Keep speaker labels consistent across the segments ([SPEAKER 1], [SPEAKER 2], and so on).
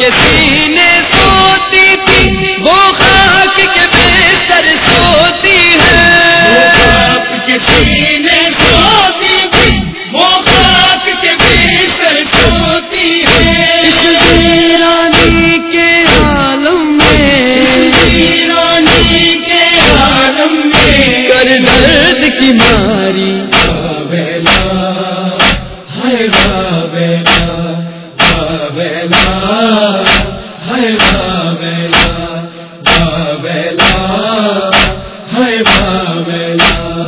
[SPEAKER 1] کے سینے سوتی تھی وہ خاک کے سوتی ہے۔ اس ویرانی کے عالم میں کر درد کی ماری۔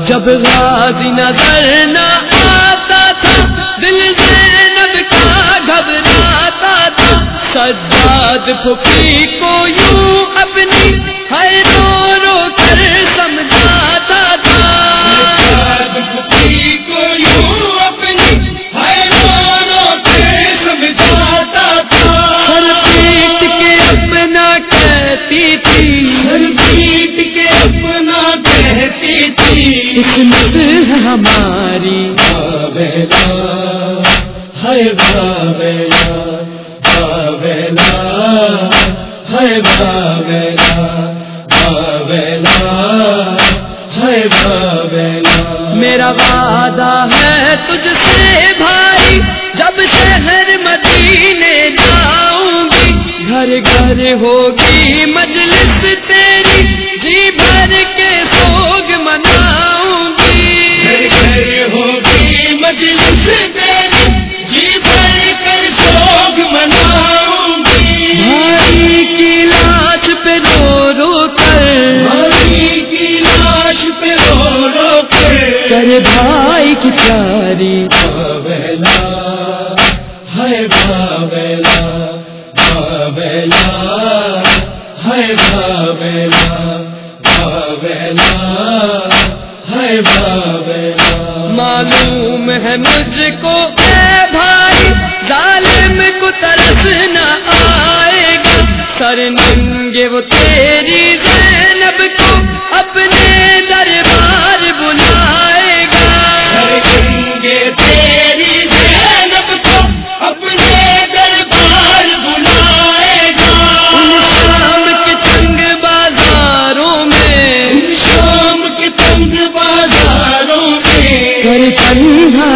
[SPEAKER 1] جب غازی نظر نہ آتا تھا دل زینب کا گھبراتا تھا۔ سجاد پھوپھی کو یوں اپنی ہر رو رو کر سمجھاتا تھا۔ ہر پیٹ کے اپنا کہتی تھی قسمت ہماری بابلا ہے بابلا بابلا ہے بابلا بابلا ہے بابلا میرا وعدہ ہے تجھ سے بھائی، جب شہر مدینے جاؤں گی، گھر گھر ہوگی مجلس معلوم ہے مجھ کو، اے بھائی، ظالم کو ترس نہ آئے گا۔ سر ننگے وہ تیری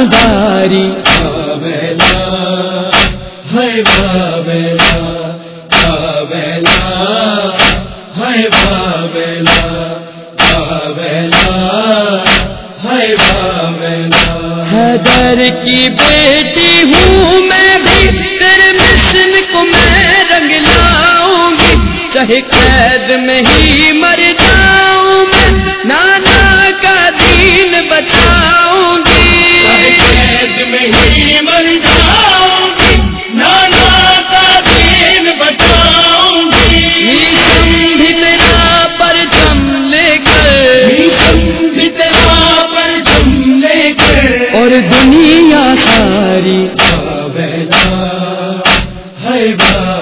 [SPEAKER 1] ماتم داری حیدر کی بیٹی ہوں میں بھی، تیرے مشن کو میں رنگ لاؤں گی۔ چاہے قید میں ہی ہے
[SPEAKER 2] بار